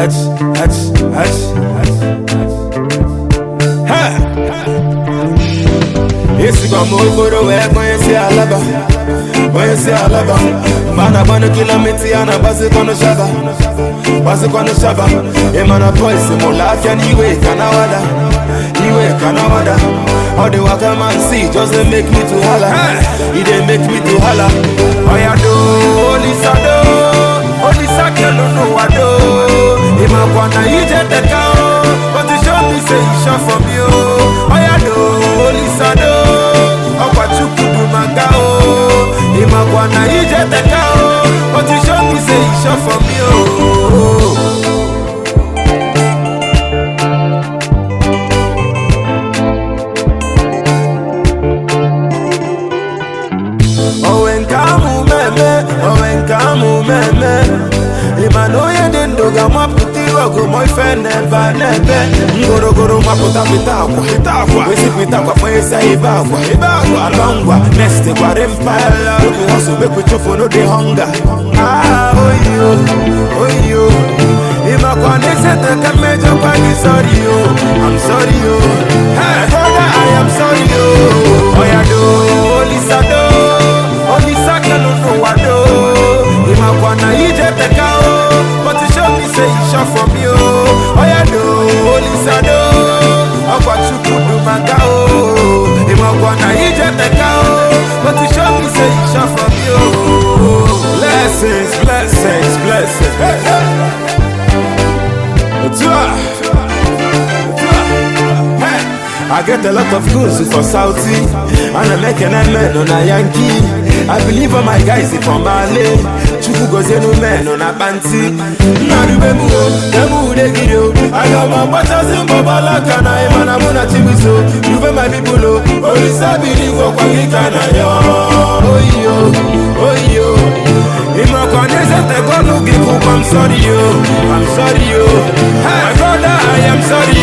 hats, hats, hats, hats. Esse gomogoro é conhecer a lava, conhecer a lava. Mana quando quilomete, ana base quando chava, and he wake and mana pois he wake and niwe kanawada. All the waka man see just they make me to holla, he it they make me to holla. I do, Lisa do, Olisa kelo a n'ebe ngorogoro mapụta pịta akwa pịta akwa akwa kpanyesa akwa akwa ngwa next gwara mpala obi hustle make we chụpụ no dey hunger ah oyo oyo. Ịmakwa na esete ka mmejọkwa gị sorry yo I'm sorry yo. Hey brother I am sorry yo I get a lot of goals for Saudi And I make an amen on a Yankee. I believe all my guys is from Mali Chukwu gozie no men on a panty Narube bemu o, demu ude gidi o Ayọ̀mọ̀ pátásí ń bọ̀ bọ́lá kana Ìmọ̀nà múna ti mi so, Juve my people o Orísàbìrì wọ̀pọ̀ kíkà náà yọ Oyi o, oyi o Ìmọ̀kàn ní sẹ́tẹ̀ kọ́ lù kíkú, I'm sorry yo, I'm sorry oh. yo. My brother, I am sorry